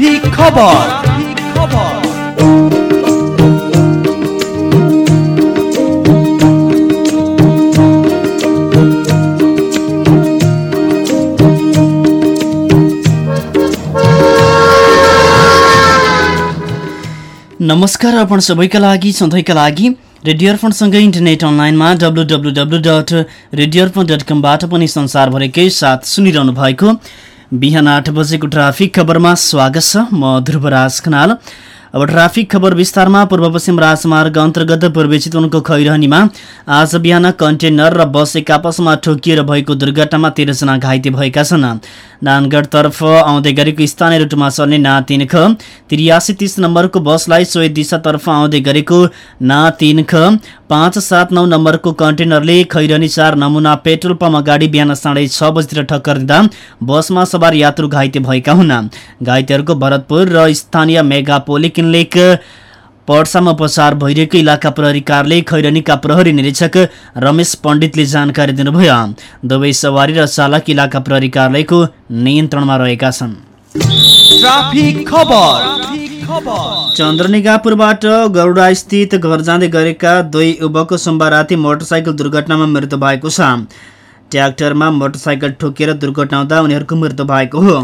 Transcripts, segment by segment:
Traffic खबर नमस्कार अर्पण सबैका लागि सधैँका लागि। रेडियो अर्पणसँगै इन्टरनेट अनलाइनमा W W W dot radio Arpan dot कमबाट पनि संसारभरिकै साथ सुनिरहनु भएको बिहान आठ बजेको ट्राफिक खबरमा स्वागत छ। म ध्रुवराज खनाल। अब ट्राफिक खबर विस्तारमा पूर्व पश्चिम राजमार्ग अन्तर्गत पूर्वी चितवनको खैरहनीमा आज बिहान कन्टेनर र बस आपसमा ठोकिएर भएको दुर्घटनामा तेह्रजना घाइते भएका छन्। नानगढतर्फ आउँदै गरेको स्थानीय रुटमा चल्ने ना तिन ख त्रियासी तिस नम्बरको बसलाई सोही दिशातर्फ आउँदै गरेको ना तिन ख पाँच सात नौ नम्बरको कन्टेनरले खैरनी चार नमुना पेट्रोल पम्प अगाडि बिहान साढे छ बजीतिर ठक्कर दिँदा बसमा सवार यात्रु घाइते भएका हुन्। घाइतेहरूको भरतपुर र स्थानीय मेगा पोलिकिन लेक पर्सामा उपचार भइरहेको इलाका प्रहरी कार्यालय खैरनीका प्रहरी निरीक्षक रमेश पण्डितले जानकारी दिनुभयो। दुवै सवारी र चालक इलाका प्रहरी कार्यालयको नियन्त्रणमा रहेका छन्। चन्द्रनिगापुरबाट गौडा स्थित घर जाँदै गरेका दुई युवकको सोमबार राति मोटरसाइकल दुर्घटनामा मृत्यु भएको छ। ट्र्याक्टरमा मोटरसाइकल ठोकिएर दुर्घटना हुँदा उनीहरूको मृत्यु भएको हो।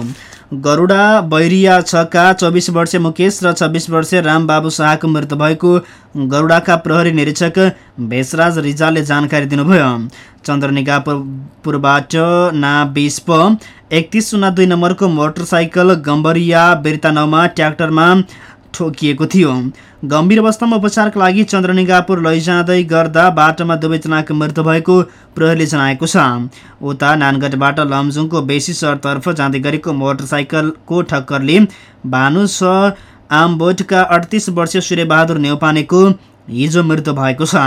गरुडा बैरिया छका चौबिस वर्षीय मुकेश र छब्बिस वर्षीय रामबाबु शाहको मृत्यु भएको गरुडाका प्रहरी निरीक्षक भेषराज रिजालले जानकारी दिनुभयो। चन्द्रनिगापुरबाट ना बिस प एकतिस शून्य दुई नम्बरको मोटरसाइकल गम्बरिया बेरितानौमा ट्र्याक्टरमा ठोकिएको थियो। गम्भीर अवस्थामा उपचारका लागि चन्द्रनिगापुर लैजाँदै गर्दा बाटोमा दुवैजनाको मृत्यु भएको प्रहरीले जनाएको छ। उता नानगढबाट लमजुङको बेसी सहरतर्फ जाँदै गरेको मोटरसाइकलको ठक्करले भानु स आमबोटका अडतिस वर्षीय सूर्यबहादुर नेउपानेको हिजो मृत्यु भएको छ।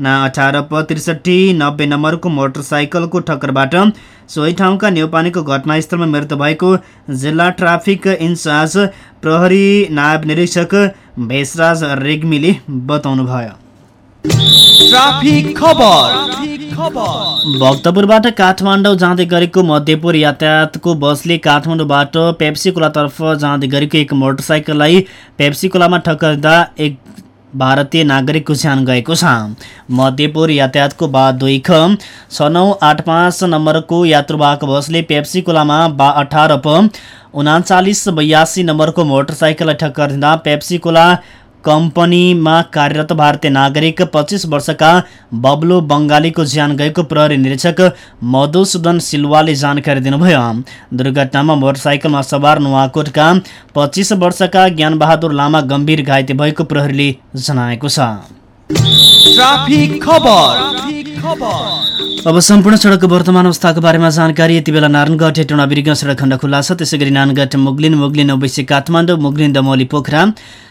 ना अठार प त्रिसठी नब्बे नम्बरको मोटरसाइकलको ठक्करबाट सोही ठाउँका नेउपानेको घटनास्थलमा मृत्यु भएको जिल्ला ट्राफिक इन्चार्ज प्रहरी नायब निरीक्षक भेषराज रेग्मीले बताउनुभयो। ट्राफिक खबर। भक्तपुरबाट काठमाडौँ जाँदै गरेको मध्यपुर यातायातको बसले काठमाडौँबाट पेप्सीकोलातर्फ जाँदै गरेको एक मोटरसाइकललाई पेप्सीकोलामा ठक्कर दिँदा एक भारतीय नागरिकको ज्यान गएको छ। मध्यपुर यातायातको बा दुई ख छ नौ आठ पाँच नम्बरको यात्रुवाहक बसले पेप्सीकोलामा बा अठार प उनाचालिस बयासी नम्बरको मोटरसाइकललाई ठक्कर दिँदा पेप्सीकोला कम्पनीमा कार्यरत भारतीय नागरिक पच्चिस वर्षका बब्लो बङ्गालीको ज्यान गएको प्रहरी निरीक्षक मधुसूदन सिलवाले जानकारी दिनुभयो। दुर्घटनामा मोटरसाइकलमा सवार नुवाकोटका पच्चिस वर्षका ज्ञानबहादुर लामा गम्भीर घाइते भएको प्रहरीले जनाएको छ। ट्राफिक खबर। अब सम्पूर्ण सडकको वर्तमान अवस्थाको बारेमा जानकारी। यति बेला नारायणगढ हेटौँडा बिर्ग सडक खण्ड खुल्ला छ। त्यसै गरी नानगढ मुगलिन मुगलिन औबैसी काठमाडौँ मुगलिन दमौली पोखरा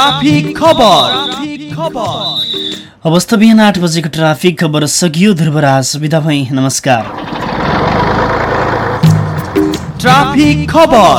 ट्राफिक खबर। अवस्था बिहान आठ बजेको ट्राफिक खबर सकियो ध्रुवराज। विदा भई नमस्कार। ट्राफिक खबर।